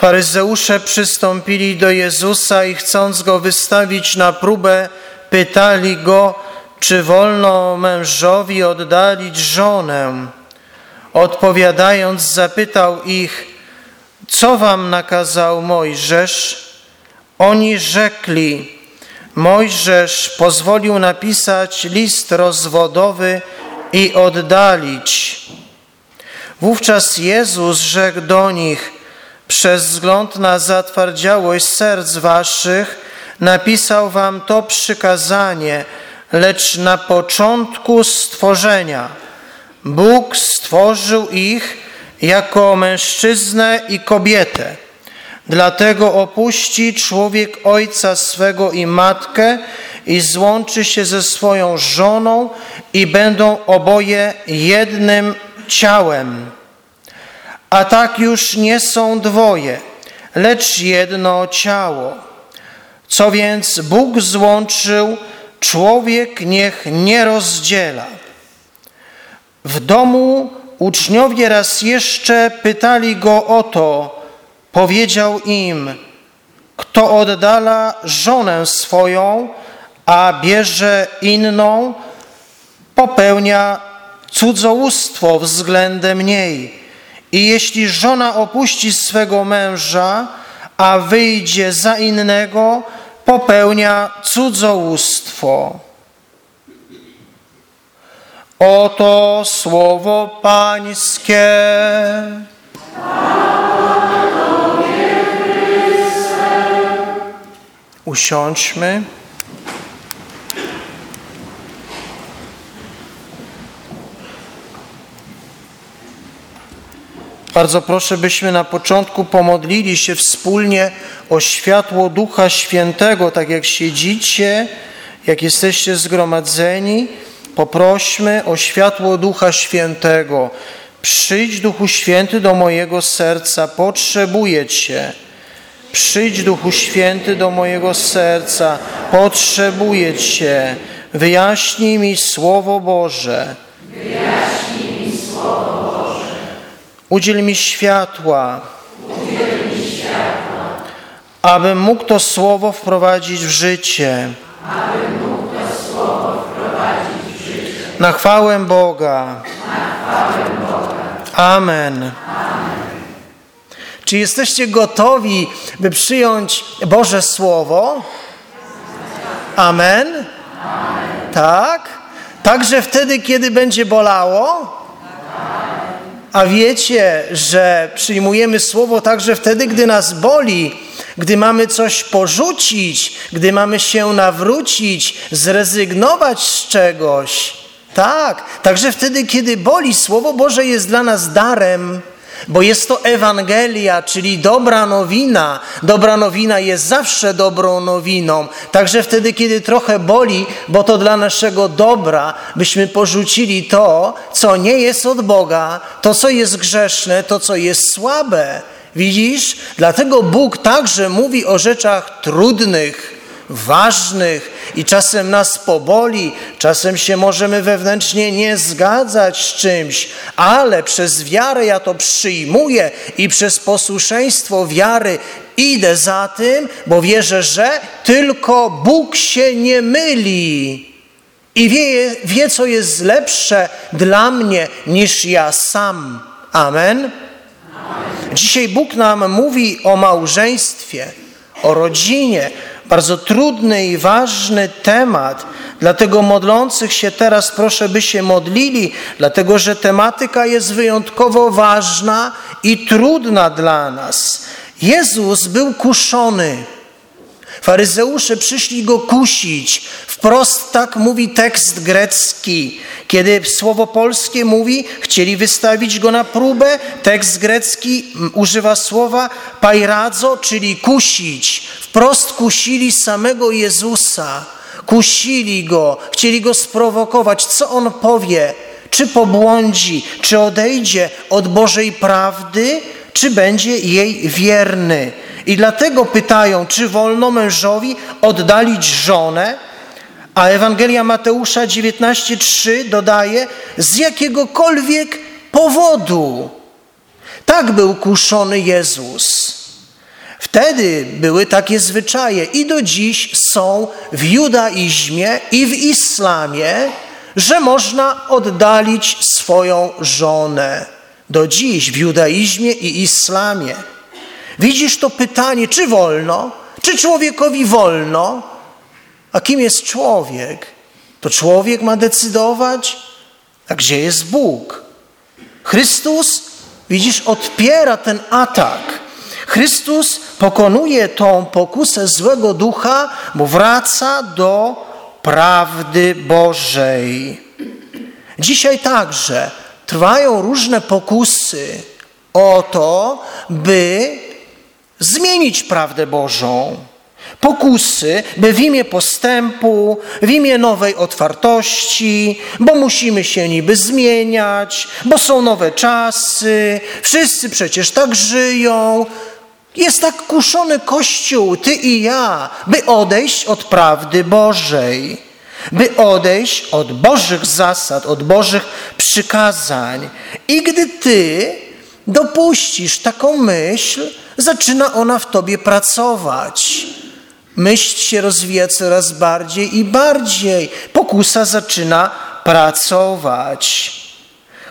Faryzeusze przystąpili do Jezusa i chcąc go wystawić na próbę, pytali go, czy wolno mężowi oddalić żonę. Odpowiadając, zapytał ich, co wam nakazał Mojżesz? Oni rzekli, Mojżesz pozwolił napisać list rozwodowy i oddalić. Wówczas Jezus rzekł do nich, przez wzgląd na zatwardziałość serc waszych napisał wam to przykazanie, lecz na początku stworzenia Bóg stworzył ich jako mężczyznę i kobietę. Dlatego opuści człowiek ojca swego i matkę i złączy się ze swoją żoną i będą oboje jednym ciałem. A tak już nie są dwoje, lecz jedno ciało. Co więc Bóg złączył, człowiek niech nie rozdziela. W domu uczniowie raz jeszcze pytali go o to. Powiedział im, kto oddala żonę swoją, a bierze inną, popełnia cudzołóstwo względem niej. I jeśli żona opuści swego męża, a wyjdzie za innego, popełnia cudzołóstwo. Oto słowo Pańskie. Usiądźmy. Bardzo proszę, byśmy na początku pomodlili się wspólnie o światło Ducha Świętego, tak jak siedzicie, jak jesteście zgromadzeni. Poprośmy o światło Ducha Świętego. Przyjdź, Duchu Święty, do mojego serca, potrzebuję Cię. Przyjdź, Duchu Święty, do mojego serca, potrzebuję Cię. Wyjaśnij mi Słowo Boże. Wyjaśnij mi Słowo. Udziel mi światła, abym mógł to Słowo wprowadzić w życie. Na chwałę Boga. Amen. Czy jesteście gotowi, by przyjąć Boże Słowo? Amen. Tak? Także wtedy, kiedy będzie bolało? A wiecie, że przyjmujemy Słowo także wtedy, gdy nas boli, gdy mamy coś porzucić, gdy mamy się nawrócić, zrezygnować z czegoś. Tak, także wtedy, kiedy boli, Słowo Boże jest dla nas darem, bo jest to Ewangelia, czyli dobra nowina. Dobra nowina jest zawsze dobrą nowiną. Także wtedy, kiedy trochę boli, bo to dla naszego dobra, byśmy porzucili to, co nie jest od Boga, to, co jest grzeszne, to, co jest słabe. Widzisz? Dlatego Bóg także mówi o rzeczach trudnych, ważnych i czasem nas poboli, czasem się możemy wewnętrznie nie zgadzać z czymś, ale przez wiarę ja to przyjmuję i przez posłuszeństwo wiary idę za tym, bo wierzę, że tylko Bóg się nie myli i wie, wie co jest lepsze dla mnie niż ja sam. Amen. Dzisiaj Bóg nam mówi o małżeństwie, o rodzinie, bardzo trudny i ważny temat. Dlatego modlących się teraz proszę, by się modlili, dlatego że tematyka jest wyjątkowo ważna i trudna dla nas. Jezus był kuszony. Faryzeusze przyszli go kusić. Wprost tak mówi tekst grecki. Kiedy słowo polskie mówi, chcieli wystawić go na próbę, tekst grecki używa słowa pajradzo, czyli kusić. Wprost kusili samego Jezusa. Kusili go, chcieli go sprowokować. Co on powie? Czy pobłądzi, czy odejdzie od Bożej prawdy, czy będzie jej wierny? I dlatego pytają, czy wolno mężowi oddalić żonę? A Ewangelia Mateusza 19:3 dodaje z jakiegokolwiek powodu. Tak był kuszony Jezus. Wtedy były takie zwyczaje i do dziś są w judaizmie i w islamie, że można oddalić swoją żonę. Do dziś w judaizmie i islamie. Widzisz to pytanie, czy wolno, czy człowiekowi wolno? A kim jest człowiek? To człowiek ma decydować? A gdzie jest Bóg? Chrystus, widzisz, odpiera ten atak. Chrystus pokonuje tą pokusę złego ducha, bo wraca do prawdy Bożej. Dzisiaj także trwają różne pokusy o to, by zmienić prawdę Bożą. Pokusy, by w imię postępu, w imię nowej otwartości, bo musimy się niby zmieniać, bo są nowe czasy, wszyscy przecież tak żyją. Jest tak kuszony Kościół, ty i ja, by odejść od prawdy Bożej, by odejść od Bożych zasad, od Bożych przykazań. I gdy ty dopuścisz taką myśl, zaczyna ona w tobie pracować. Myśl się rozwija coraz bardziej i bardziej. Pokusa zaczyna pracować.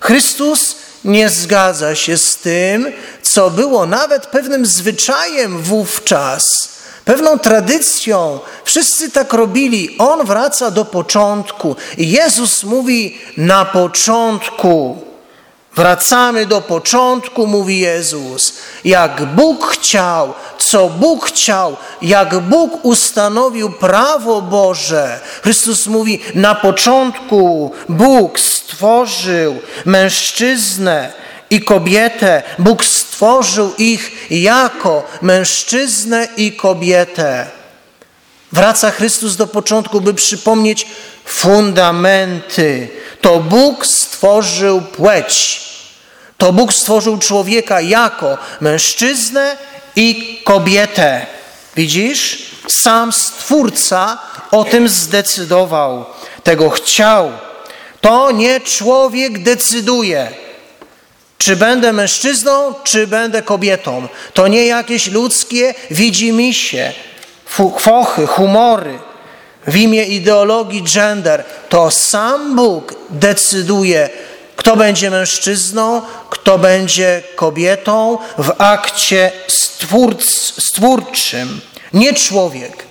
Chrystus nie zgadza się z tym, co było nawet pewnym zwyczajem wówczas, pewną tradycją. Wszyscy tak robili. On wraca do początku. I Jezus mówi na początku. Wracamy do początku, mówi Jezus. Jak Bóg chciał, co Bóg chciał, jak Bóg ustanowił prawo Boże. Chrystus mówi, na początku Bóg stworzył mężczyznę i kobietę. Bóg stworzył ich jako mężczyznę i kobietę. Wraca Chrystus do początku, by przypomnieć fundamenty. To Bóg stworzył płeć. To Bóg stworzył człowieka jako mężczyznę i kobietę. Widzisz? Sam Stwórca o tym zdecydował. Tego chciał. To nie człowiek decyduje, czy będę mężczyzną, czy będę kobietą. To nie jakieś ludzkie widzimisię, fochy, humory w imię ideologii gender. To sam Bóg decyduje, kto będzie mężczyzną, kto będzie kobietą w akcie stwórczym, nie człowiek.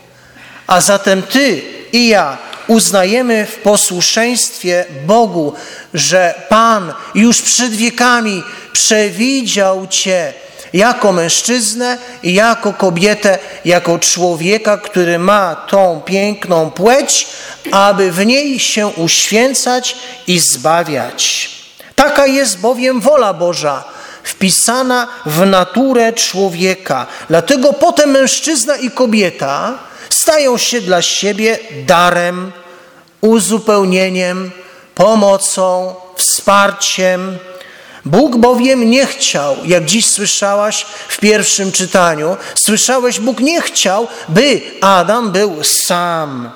A zatem ty i ja uznajemy w posłuszeństwie Bogu, że Pan już przed wiekami przewidział Cię jako mężczyznę i jako kobietę, jako człowieka, który ma tą piękną płeć, aby w niej się uświęcać i zbawiać. Taka jest bowiem wola Boża, wpisana w naturę człowieka. Dlatego potem mężczyzna i kobieta stają się dla siebie darem, uzupełnieniem, pomocą, wsparciem. Bóg bowiem nie chciał, jak dziś słyszałaś w pierwszym czytaniu, słyszałeś, Bóg nie chciał, by Adam był sam.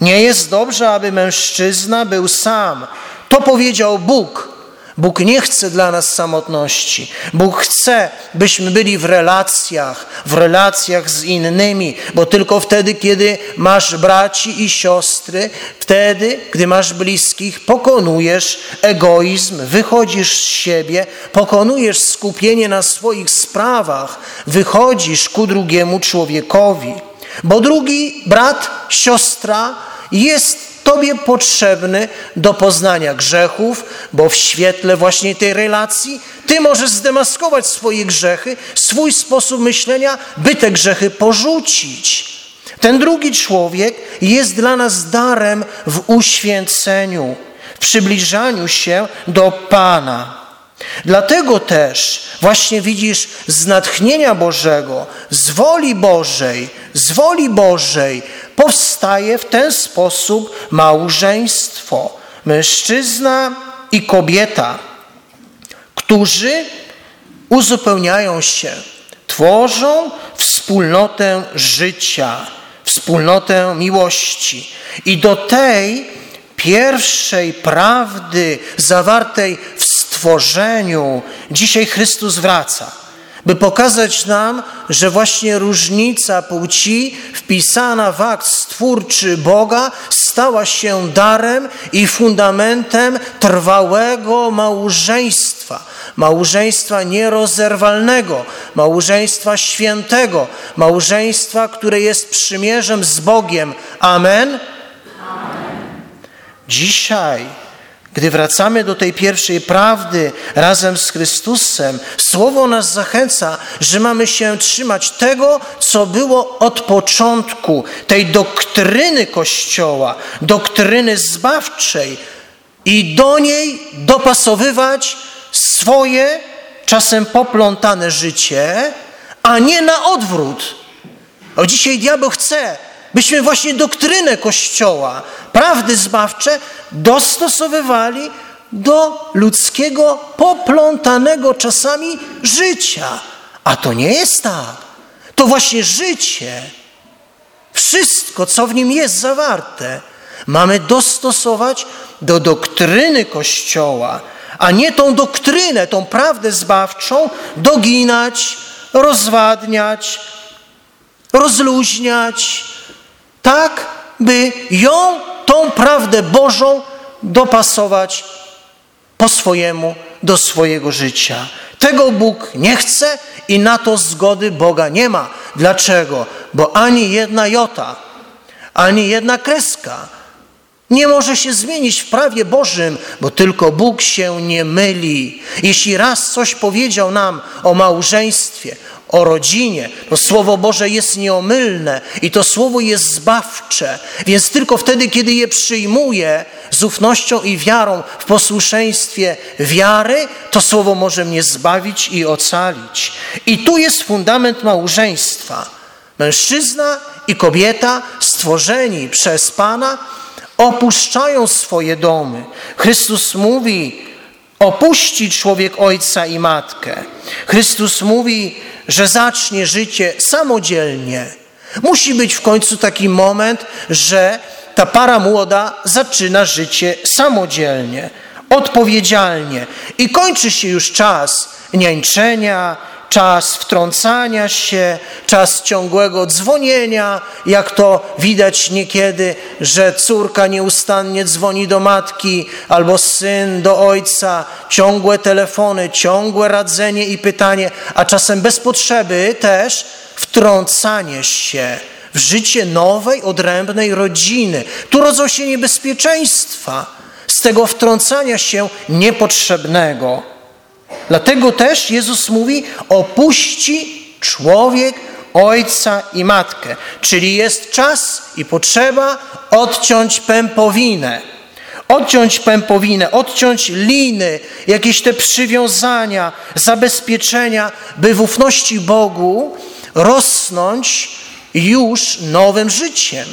Nie jest dobrze, aby mężczyzna był sam. To powiedział Bóg. Bóg nie chce dla nas samotności. Bóg chce, byśmy byli w relacjach, w relacjach z innymi, bo tylko wtedy, kiedy masz braci i siostry, wtedy, gdy masz bliskich, pokonujesz egoizm, wychodzisz z siebie, pokonujesz skupienie na swoich sprawach, wychodzisz ku drugiemu człowiekowi. Bo drugi brat, siostra jest Tobie potrzebny do poznania grzechów, bo w świetle właśnie tej relacji Ty możesz zdemaskować swoje grzechy, swój sposób myślenia, by te grzechy porzucić. Ten drugi człowiek jest dla nas darem w uświęceniu, w przybliżaniu się do Pana. Dlatego też właśnie widzisz z natchnienia Bożego, z woli Bożej, z woli Bożej powstaje w ten sposób małżeństwo. Mężczyzna i kobieta, którzy uzupełniają się, tworzą wspólnotę życia, wspólnotę miłości. I do tej pierwszej prawdy zawartej w stworzeniu dzisiaj Chrystus wraca by pokazać nam, że właśnie różnica płci wpisana w akt stwórczy Boga stała się darem i fundamentem trwałego małżeństwa. Małżeństwa nierozerwalnego, małżeństwa świętego, małżeństwa, które jest przymierzem z Bogiem. Amen. Amen. Dzisiaj gdy wracamy do tej pierwszej prawdy razem z Chrystusem, Słowo nas zachęca, że mamy się trzymać tego, co było od początku, tej doktryny Kościoła, doktryny zbawczej i do niej dopasowywać swoje, czasem poplątane życie, a nie na odwrót. O dzisiaj diabeł chce, byśmy właśnie doktrynę Kościoła, prawdy zbawcze dostosowywali do ludzkiego, poplątanego czasami życia. A to nie jest tak. To właśnie życie, wszystko, co w nim jest zawarte, mamy dostosować do doktryny Kościoła, a nie tą doktrynę, tą prawdę zbawczą doginać, rozwadniać, rozluźniać, tak by ją, tą prawdę Bożą, dopasować po swojemu do swojego życia. Tego Bóg nie chce i na to zgody Boga nie ma. Dlaczego? Bo ani jedna jota, ani jedna kreska nie może się zmienić w prawie Bożym, bo tylko Bóg się nie myli. Jeśli raz coś powiedział nam o małżeństwie, o rodzinie, to Słowo Boże jest nieomylne i to Słowo jest zbawcze, więc tylko wtedy, kiedy je przyjmuję z ufnością i wiarą w posłuszeństwie wiary, to Słowo może mnie zbawić i ocalić. I tu jest fundament małżeństwa. Mężczyzna i kobieta stworzeni przez Pana opuszczają swoje domy. Chrystus mówi, opuści człowiek ojca i matkę. Chrystus mówi, że zacznie życie samodzielnie. Musi być w końcu taki moment, że ta para młoda zaczyna życie samodzielnie, odpowiedzialnie i kończy się już czas niańczenia, czas wtrącania się, czas ciągłego dzwonienia, jak to widać niekiedy, że córka nieustannie dzwoni do matki albo syn do ojca, ciągłe telefony, ciągłe radzenie i pytanie, a czasem bez potrzeby też wtrącanie się w życie nowej, odrębnej rodziny. Tu rodzą się niebezpieczeństwa z tego wtrącania się niepotrzebnego. Dlatego też Jezus mówi: opuści człowiek ojca i matkę. Czyli jest czas i potrzeba odciąć pępowinę. Odciąć pępowinę, odciąć liny, jakieś te przywiązania, zabezpieczenia, by w ufności Bogu rosnąć już nowym życiem.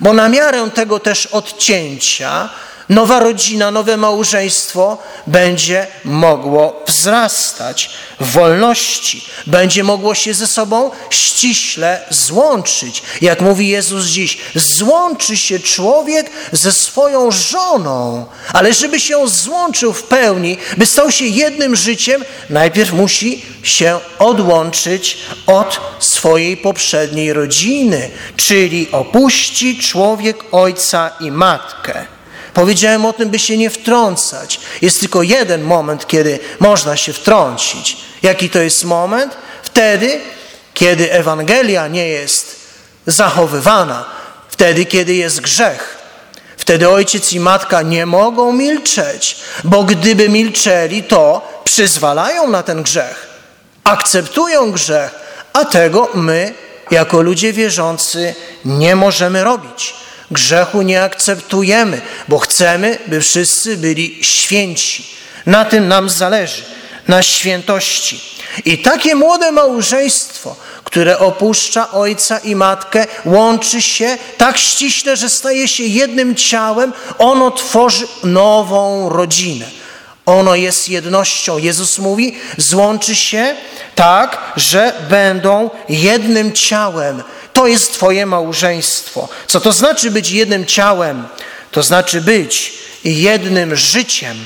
Bo na miarę tego też odcięcia nowa rodzina, nowe małżeństwo będzie mogło wzrastać w wolności, będzie mogło się ze sobą ściśle złączyć. Jak mówi Jezus dziś, złączy się człowiek ze swoją żoną, ale żeby się złączył w pełni, by stał się jednym życiem, najpierw musi się odłączyć od swojej poprzedniej rodziny, czyli opuści człowiek ojca i matkę. Powiedziałem o tym, by się nie wtrącać. Jest tylko jeden moment, kiedy można się wtrącić. Jaki to jest moment? Wtedy, kiedy Ewangelia nie jest zachowywana, wtedy, kiedy jest grzech. Wtedy ojciec i matka nie mogą milczeć, bo gdyby milczeli, to przyzwalają na ten grzech, akceptują grzech, a tego my, jako ludzie wierzący, nie możemy robić. Grzechu nie akceptujemy, bo chcemy, by wszyscy byli święci. Na tym nam zależy, na świętości. I takie młode małżeństwo, które opuszcza ojca i matkę, łączy się tak ściśle, że staje się jednym ciałem, ono tworzy nową rodzinę. Ono jest jednością. Jezus mówi, złączy się tak, że będą jednym ciałem. To jest Twoje małżeństwo. Co to znaczy być jednym ciałem? To znaczy być jednym życiem.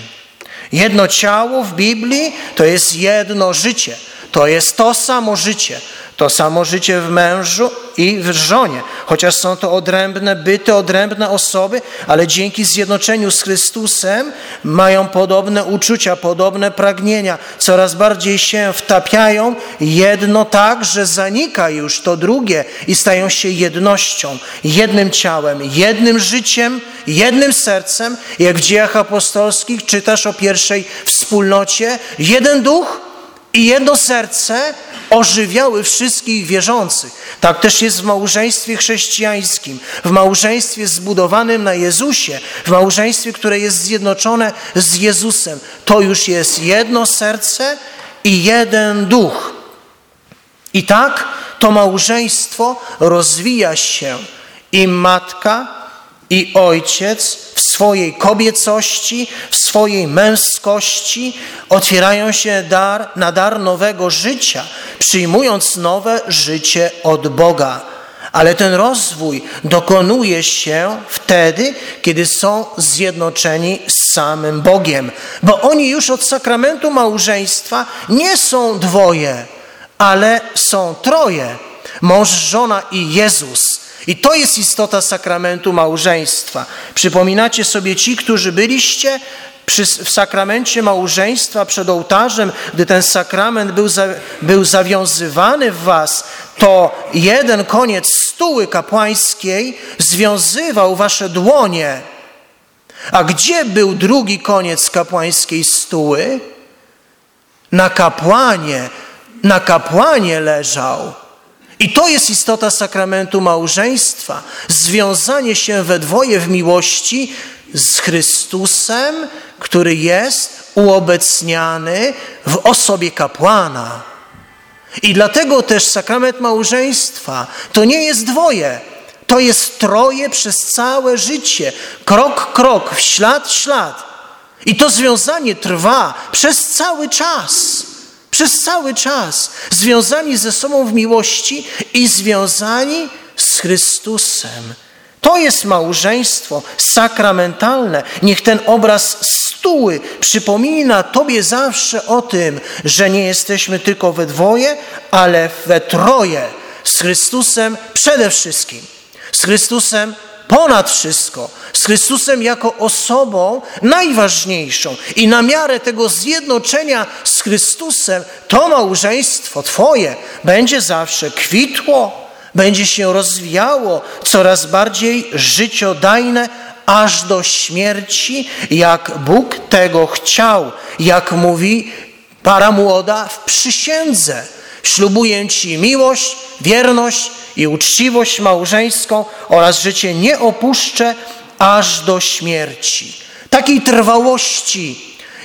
Jedno ciało w Biblii to jest jedno życie. To jest to samo życie. To samo życie w mężu i w żonie. Chociaż są to odrębne byty, odrębne osoby, ale dzięki zjednoczeniu z Chrystusem mają podobne uczucia, podobne pragnienia. Coraz bardziej się wtapiają jedno tak, że zanika już to drugie i stają się jednością, jednym ciałem, jednym życiem, jednym sercem. Jak w dziejach apostolskich czytasz o pierwszej wspólnocie, jeden duch i jedno serce ożywiały wszystkich wierzących. Tak też jest w małżeństwie chrześcijańskim, w małżeństwie zbudowanym na Jezusie, w małżeństwie, które jest zjednoczone z Jezusem. To już jest jedno serce i jeden duch. I tak to małżeństwo rozwija się i matka, i ojciec swojej kobiecości, w swojej męskości otwierają się dar, na dar nowego życia, przyjmując nowe życie od Boga. Ale ten rozwój dokonuje się wtedy, kiedy są zjednoczeni z samym Bogiem, bo oni już od sakramentu małżeństwa nie są dwoje, ale są troje mąż, żona i Jezus. I to jest istota sakramentu małżeństwa. Przypominacie sobie ci, którzy byliście przy, w sakramencie małżeństwa przed ołtarzem, gdy ten sakrament był, za, był zawiązywany w was, to jeden koniec stuły kapłańskiej związywał wasze dłonie. A gdzie był drugi koniec kapłańskiej stuły? Na kapłanie, na kapłanie leżał. I to jest istota sakramentu małżeństwa. Związanie się we dwoje w miłości z Chrystusem, który jest uobecniany w osobie kapłana. I dlatego też sakrament małżeństwa to nie jest dwoje, to jest troje przez całe życie, krok, krok, w ślad, ślad. I to związanie trwa przez cały czas. Przez cały czas związani ze sobą w miłości i związani z Chrystusem. To jest małżeństwo sakramentalne. Niech ten obraz stuły przypomina Tobie zawsze o tym, że nie jesteśmy tylko we dwoje, ale we troje. Z Chrystusem przede wszystkim. Z Chrystusem ponad wszystko, z Chrystusem jako osobą najważniejszą. I na miarę tego zjednoczenia z Chrystusem, to małżeństwo Twoje będzie zawsze kwitło, będzie się rozwijało, coraz bardziej życiodajne, aż do śmierci, jak Bóg tego chciał, jak mówi para młoda w przysiędze. Ślubuję Ci miłość, wierność i uczciwość małżeńską oraz życie nie opuszczę aż do śmierci. Takiej trwałości,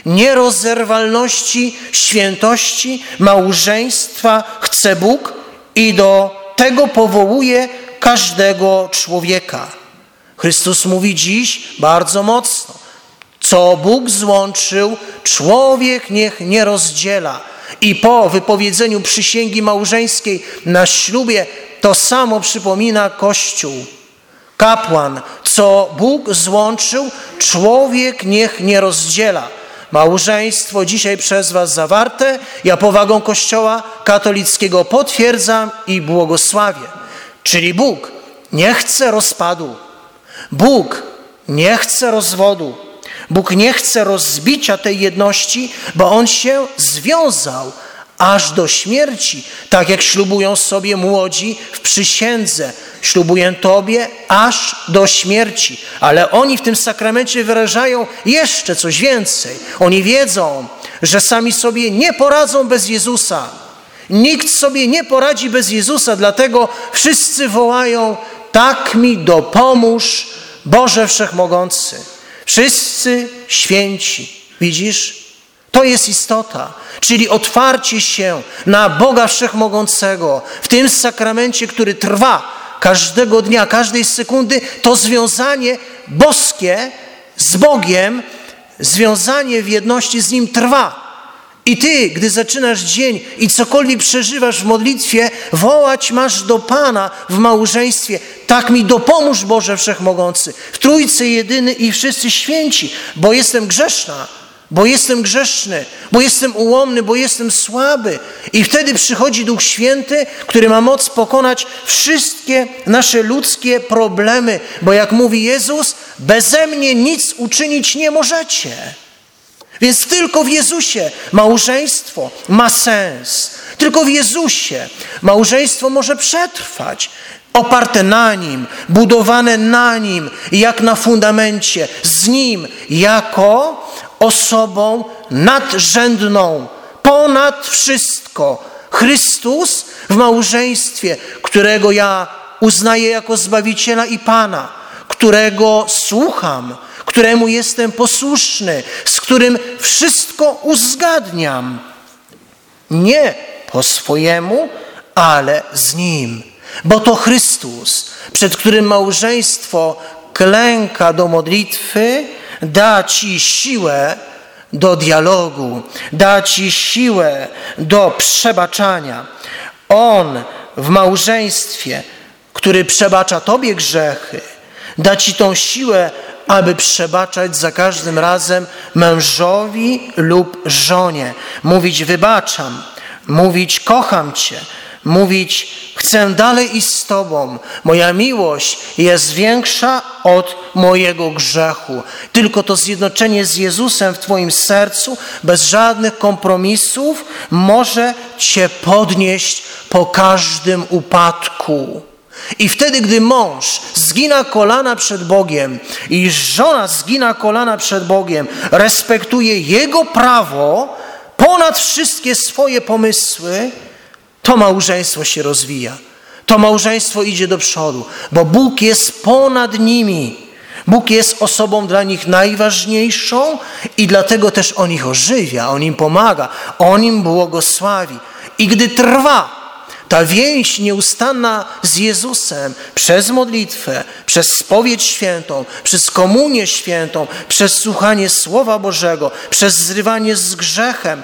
nierozerwalności, świętości małżeństwa chce Bóg i do tego powołuje każdego człowieka. Chrystus mówi dziś bardzo mocno, co Bóg złączył, człowiek niech nie rozdziela. I po wypowiedzeniu przysięgi małżeńskiej na ślubie to samo przypomina Kościół. Kapłan, co Bóg złączył, człowiek niech nie rozdziela. Małżeństwo dzisiaj przez Was zawarte, ja powagą Kościoła katolickiego potwierdzam i błogosławię. Czyli Bóg nie chce rozpadu, Bóg nie chce rozwodu, Bóg nie chce rozbicia tej jedności, bo On się związał aż do śmierci, tak jak ślubują sobie młodzi w przysiędze. Ślubuję Tobie aż do śmierci. Ale oni w tym sakramencie wyrażają jeszcze coś więcej. Oni wiedzą, że sami sobie nie poradzą bez Jezusa. Nikt sobie nie poradzi bez Jezusa, dlatego wszyscy wołają: Tak mi dopomóż, Boże Wszechmogący. Wszyscy święci. Widzisz? To jest istota, czyli otwarcie się na Boga Wszechmogącego w tym sakramencie, który trwa każdego dnia, każdej sekundy, to związanie boskie z Bogiem, związanie w jedności z Nim trwa. I ty, gdy zaczynasz dzień i cokolwiek przeżywasz w modlitwie, wołać masz do Pana w małżeństwie. Tak mi dopomóż Boże Wszechmogący, w Trójcy jedyny i wszyscy święci, bo jestem grzeszna bo jestem grzeszny, bo jestem ułomny, bo jestem słaby. I wtedy przychodzi Duch Święty, który ma moc pokonać wszystkie nasze ludzkie problemy, bo jak mówi Jezus, beze mnie nic uczynić nie możecie. Więc tylko w Jezusie małżeństwo ma sens. Tylko w Jezusie małżeństwo może przetrwać. Oparte na Nim, budowane na Nim, jak na fundamencie, z Nim jako osobą nadrzędną, ponad wszystko. Chrystus w małżeństwie, którego ja uznaję jako Zbawiciela i Pana, którego słucham, któremu jestem posłuszny, z którym wszystko uzgadniam. Nie po swojemu, ale z Nim. Bo to Chrystus, przed którym małżeństwo klęka do modlitwy, da Ci siłę do dialogu, da Ci siłę do przebaczania. On w małżeństwie, który przebacza Tobie grzechy, da Ci tą siłę, aby przebaczać za każdym razem mężowi lub żonie. Mówić wybaczam, mówić kocham Cię, mówić chcę dalej iść z Tobą. Moja miłość jest większa od mojego grzechu. Tylko to zjednoczenie z Jezusem w Twoim sercu, bez żadnych kompromisów, może Cię podnieść po każdym upadku. I wtedy, gdy mąż zgina kolana przed Bogiem i żona zgina kolana przed Bogiem, respektuje Jego prawo ponad wszystkie swoje pomysły, to małżeństwo się rozwija. To małżeństwo idzie do przodu, bo Bóg jest ponad nimi. Bóg jest osobą dla nich najważniejszą i dlatego też On ich ożywia, On im pomaga, On im błogosławi. I gdy trwa ta więź nieustanna z Jezusem przez modlitwę, przez spowiedź świętą, przez komunię świętą, przez słuchanie Słowa Bożego, przez zrywanie z grzechem,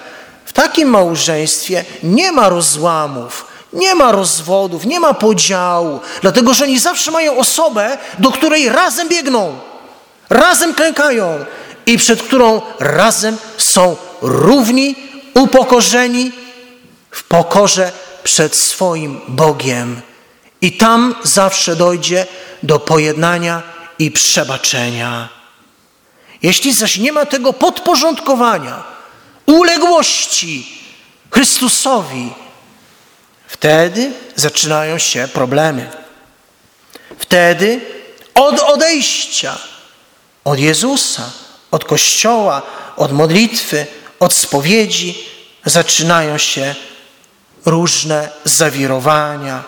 w takim małżeństwie nie ma rozłamów, nie ma rozwodów, nie ma podziału, dlatego że oni zawsze mają osobę, do której razem biegną, razem klękają i przed którą razem są równi, upokorzeni w pokorze przed swoim Bogiem. I tam zawsze dojdzie do pojednania i przebaczenia. Jeśli zaś nie ma tego podporządkowania, uległości Chrystusowi, wtedy zaczynają się problemy. Wtedy od odejścia od Jezusa, od Kościoła, od modlitwy, od spowiedzi zaczynają się różne zawirowania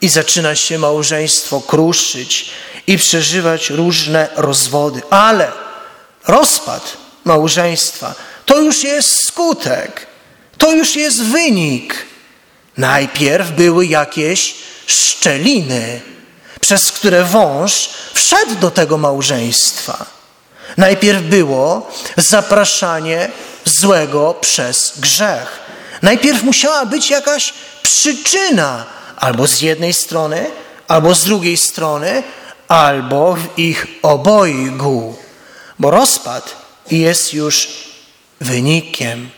i zaczyna się małżeństwo kruszyć i przeżywać różne rozwody. Ale rozpad małżeństwa to już jest skutek, to już jest wynik. Najpierw były jakieś szczeliny, przez które wąż wszedł do tego małżeństwa. Najpierw było zapraszanie złego przez grzech. Najpierw musiała być jakaś przyczyna, albo z jednej strony, albo z drugiej strony, albo w ich obojgu, bo rozpad jest już wynikiem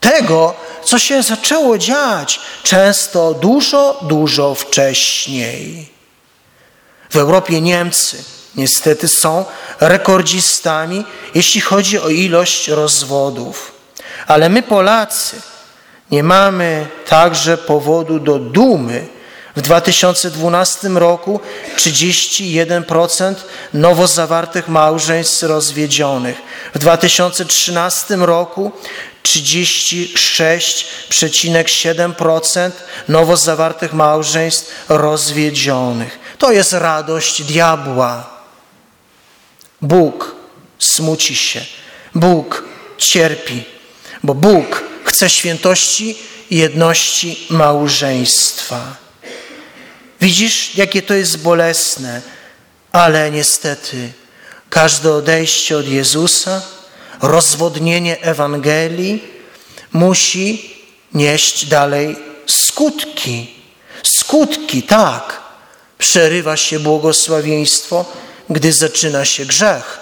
tego, co się zaczęło dziać często dużo, dużo wcześniej. W Europie Niemcy niestety są rekordzistami, jeśli chodzi o ilość rozwodów. Ale my, Polacy, nie mamy także powodu do dumy. W 2012 roku 31% nowo zawartych małżeństw rozwiedzionych. W 2013 roku 36,7% nowo zawartych małżeństw rozwiedzionych. To jest radość diabła. Bóg smuci się, Bóg cierpi, bo Bóg chce świętości i jedności małżeństwa. Widzisz, jakie to jest bolesne, ale niestety każde odejście od Jezusa, rozwodnienie Ewangelii musi nieść dalej skutki. Skutki, tak. Przerywa się błogosławieństwo, gdy zaczyna się grzech.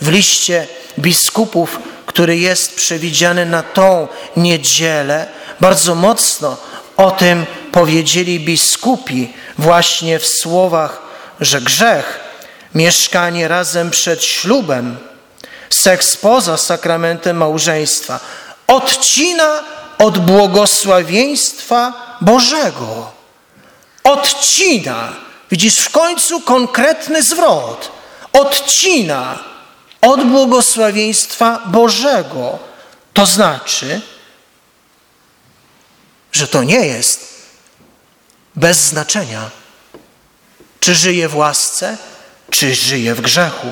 W liście biskupów który jest przewidziany na tą niedzielę, bardzo mocno o tym powiedzieli biskupi właśnie w słowach, że grzech, mieszkanie razem przed ślubem, seks poza sakramentem małżeństwa odcina od błogosławieństwa Bożego. Odcina. Widzisz, w końcu konkretny zwrot. Odcina od błogosławieństwa Bożego. To znaczy, że to nie jest bez znaczenia, czy żyję w łasce, czy żyję w grzechu.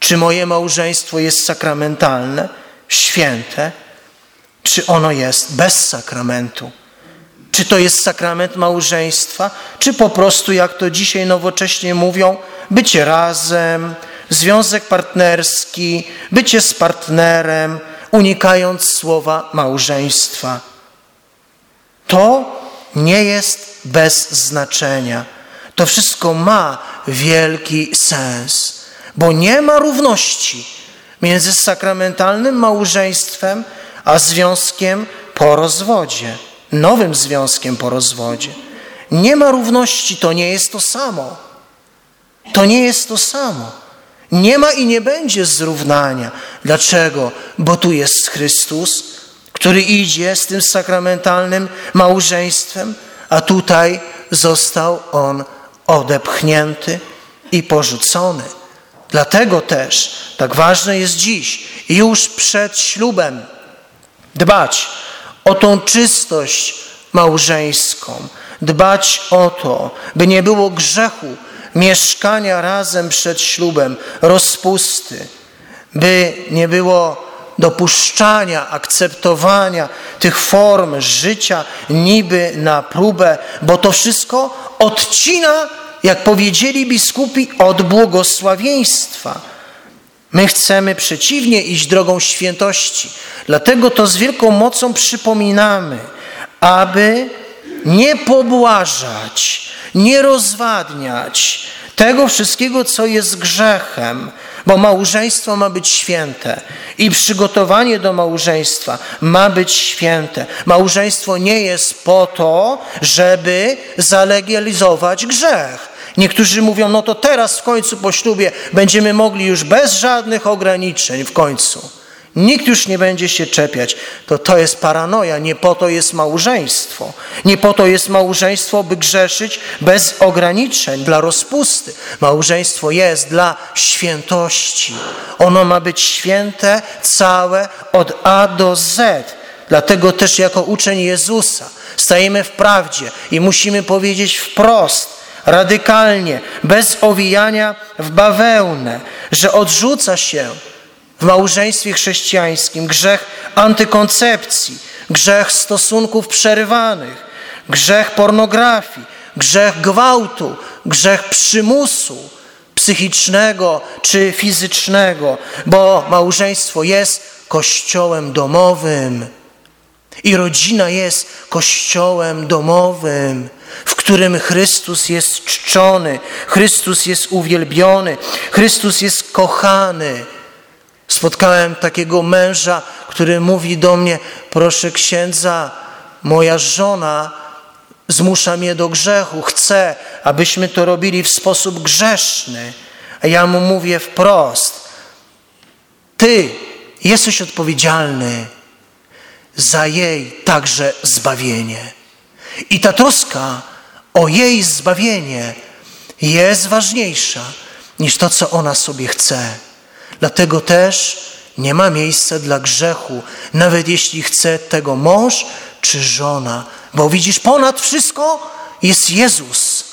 Czy moje małżeństwo jest sakramentalne, święte, czy ono jest bez sakramentu. Czy to jest sakrament małżeństwa, czy po prostu, jak to dzisiaj nowocześnie mówią, bycie razem, związek partnerski, bycie z partnerem, unikając słowa małżeństwa. To nie jest bez znaczenia. To wszystko ma wielki sens, bo nie ma równości między sakramentalnym małżeństwem a związkiem po rozwodzie, nowym związkiem po rozwodzie. Nie ma równości, to nie jest to samo. To nie jest to samo. Nie ma i nie będzie zrównania. Dlaczego? Bo tu jest Chrystus, który idzie z tym sakramentalnym małżeństwem, a tutaj został on odepchnięty i porzucony. Dlatego też tak ważne jest dziś, już przed ślubem, dbać o tą czystość małżeńską, dbać o to, by nie było grzechu mieszkania razem przed ślubem, rozpusty, by nie było dopuszczania, akceptowania tych form życia niby na próbę, bo to wszystko odcina, jak powiedzieli biskupi, od błogosławieństwa. My chcemy przeciwnie iść drogą świętości. Dlatego to z wielką mocą przypominamy, aby nie pobłażać, nie rozwadniać tego wszystkiego, co jest grzechem, bo małżeństwo ma być święte i przygotowanie do małżeństwa ma być święte. Małżeństwo nie jest po to, żeby zalegalizować grzech. Niektórzy mówią, no to teraz w końcu po ślubie będziemy mogli już bez żadnych ograniczeń w końcu. Nikt już nie będzie się czepiać. To to jest paranoja, nie po to jest małżeństwo. Nie po to jest małżeństwo, by grzeszyć bez ograniczeń, dla rozpusty. Małżeństwo jest dla świętości. Ono ma być święte całe od A do Z. Dlatego też jako uczeń Jezusa stajemy w prawdzie i musimy powiedzieć wprost, radykalnie, bez owijania w bawełnę, że odrzuca się w małżeństwie chrześcijańskim grzech antykoncepcji, grzech stosunków przerywanych, grzech pornografii, grzech gwałtu, grzech przymusu psychicznego czy fizycznego, bo małżeństwo jest kościołem domowym. I rodzina jest kościołem domowym, w którym Chrystus jest czczony, Chrystus jest uwielbiony, Chrystus jest kochany. Spotkałem takiego męża, który mówi do mnie: Proszę księdza, moja żona zmusza mnie do grzechu, chce, abyśmy to robili w sposób grzeszny. A ja mu mówię wprost: Ty jesteś odpowiedzialny za jej także zbawienie. I ta troska o jej zbawienie jest ważniejsza niż to, co ona sobie chce. Dlatego też nie ma miejsca dla grzechu, nawet jeśli chce tego mąż czy żona. Bo widzisz, ponad wszystko jest Jezus,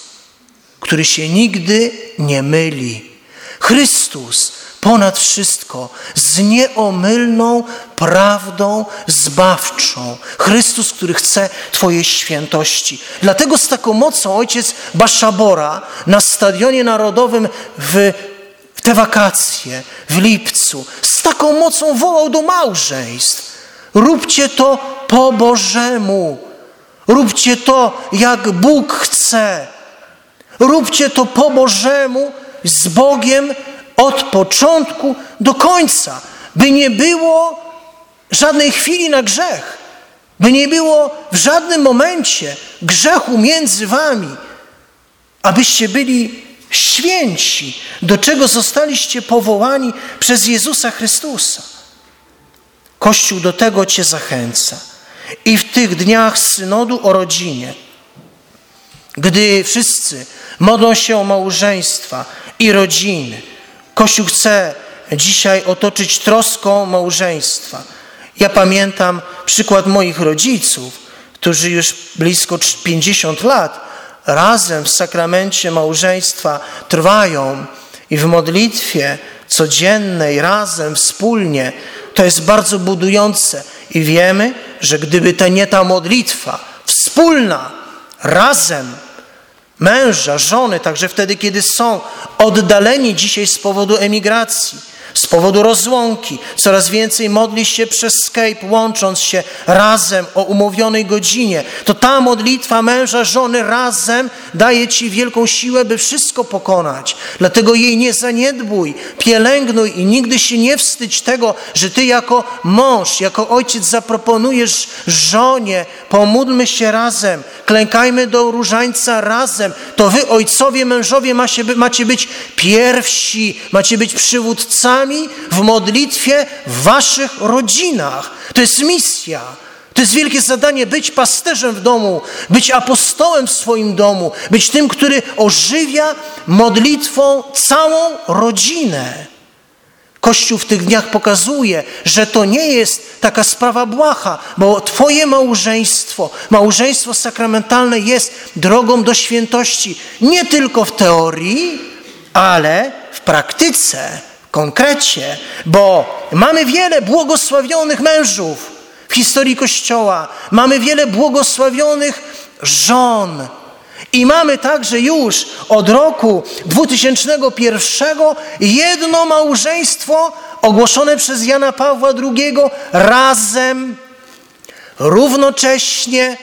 który się nigdy nie myli. Chrystus ponad wszystko z nieomylną prawdą zbawczą. Chrystus, który chce Twojej świętości. Dlatego z taką mocą ojciec Baszabora na Stadionie Narodowym w te wakacje w lipcu z taką mocą wołał do małżeństw. Róbcie to po Bożemu. Róbcie to, jak Bóg chce. Róbcie to po Bożemu, z Bogiem od początku do końca. by nie było żadnej chwili na grzech, by nie było w żadnym momencie grzechu między wami, abyście byli święci, do czego zostaliście powołani przez Jezusa Chrystusa. Kościół do tego Cię zachęca. I w tych dniach synodu o rodzinie, gdy wszyscy modlą się o małżeństwa i rodziny, Kościół chce dzisiaj otoczyć troską małżeństwa. Ja pamiętam przykład moich rodziców, którzy już blisko 50 lat razem w sakramencie małżeństwa trwają i w modlitwie codziennej, razem, wspólnie. To jest bardzo budujące i wiemy, że gdyby to nie ta modlitwa wspólna, razem, męża, żony, także wtedy, kiedy są oddaleni dzisiaj z powodu emigracji, z powodu rozłąki. Coraz więcej modli się przez Skype, łącząc się razem o umówionej godzinie. To ta modlitwa męża, żony razem daje Ci wielką siłę, by wszystko pokonać. Dlatego jej nie zaniedbuj, pielęgnuj i nigdy się nie wstydź tego, że Ty jako mąż, jako ojciec zaproponujesz żonie, pomódlmy się razem, klękajmy do różańca razem. To Wy, ojcowie, mężowie, macie być pierwsi, macie być przywódcami, w modlitwie w waszych rodzinach. To jest misja. To jest wielkie zadanie być pasterzem w domu, być apostołem w swoim domu, być tym, który ożywia modlitwą całą rodzinę. Kościół w tych dniach pokazuje, że to nie jest taka sprawa błaha, bo Twoje małżeństwo, małżeństwo sakramentalne jest drogą do świętości nie tylko w teorii, ale w praktyce konkrecie, bo mamy wiele błogosławionych mężów w historii Kościoła, mamy wiele błogosławionych żon. I mamy także już od roku 2001 jedno małżeństwo ogłoszone przez Jana Pawła II razem, równocześnie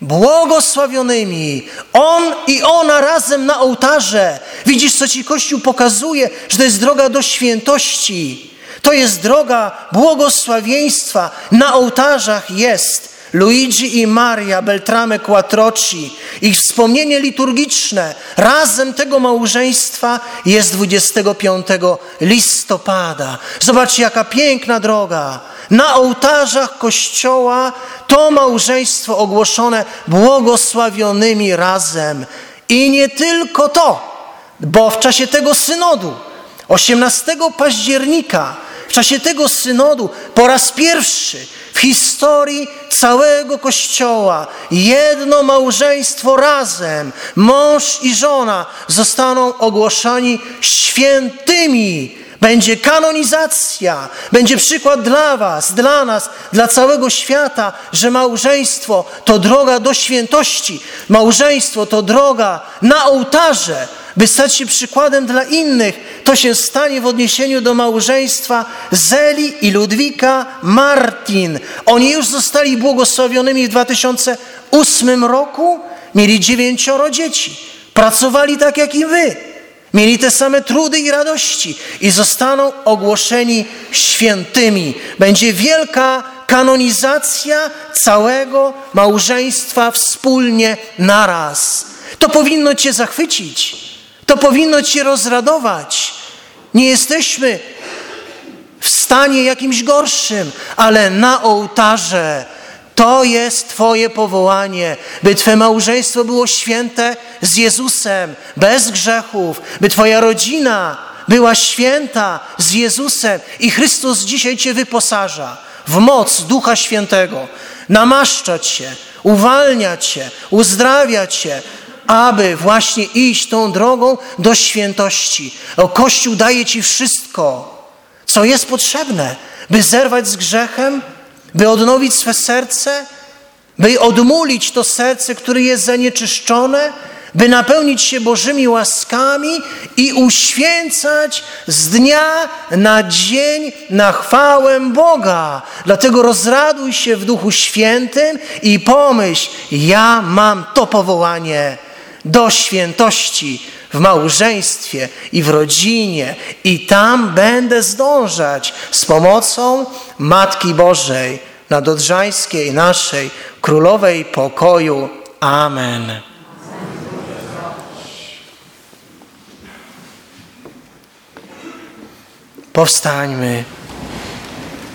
błogosławionymi. On i ona razem na ołtarze. Widzisz, co ci Kościół pokazuje, że to jest droga do świętości. To jest droga błogosławieństwa. Na ołtarzach jest Luigi i Maria Beltrame Quattroci. Ich wspomnienie liturgiczne razem tego małżeństwa jest 25 listopada. Zobaczcie, jaka piękna droga. Na ołtarzach Kościoła to małżeństwo ogłoszone błogosławionymi razem. I nie tylko to, bo w czasie tego synodu, 18 października, w czasie tego synodu po raz pierwszy w historii całego Kościoła jedno małżeństwo razem, mąż i żona, zostaną ogłoszeni świętymi będzie kanonizacja, będzie przykład dla Was, dla nas, dla całego świata, że małżeństwo to droga do świętości. Małżeństwo to droga na ołtarze, by stać się przykładem dla innych. To się stanie w odniesieniu do małżeństwa Zeli i Ludwika Martin. Oni już zostali błogosławionymi w 2008 roku, mieli dziewięcioro dzieci. Pracowali tak jak i wy. Mieli te same trudy i radości i zostaną ogłoszeni świętymi. Będzie wielka kanonizacja całego małżeństwa wspólnie naraz. To powinno Cię zachwycić. To powinno Cię rozradować. Nie jesteśmy w stanie jakimś gorszym, ale na ołtarze to jest Twoje powołanie, by Twoje małżeństwo było święte z Jezusem, bez grzechów, by Twoja rodzina była święta z Jezusem i Chrystus dzisiaj Cię wyposaża w moc Ducha Świętego, namaszczać Cię, uwalniać Cię, uzdrawiać Cię, aby właśnie iść tą drogą do świętości. O, Kościół daje Ci wszystko, co jest potrzebne, by zerwać z grzechem, by odnowić swe serce, by odmulić to serce, które jest zanieczyszczone, by napełnić się Bożymi łaskami i uświęcać z dnia na dzień na chwałę Boga. Dlatego rozraduj się w Duchu Świętym i pomyśl, ja mam to powołanie do świętości w małżeństwie i w rodzinie, i tam będę zdążać z pomocą Matki Bożej, nadodrzańskiej naszej, Królowej Pokoju. Amen. Powstańmy,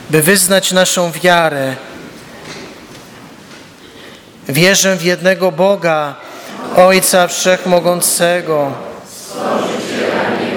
by wyznać naszą wiarę. Wierzę w jednego Boga, Ojca Wszechmogącego, So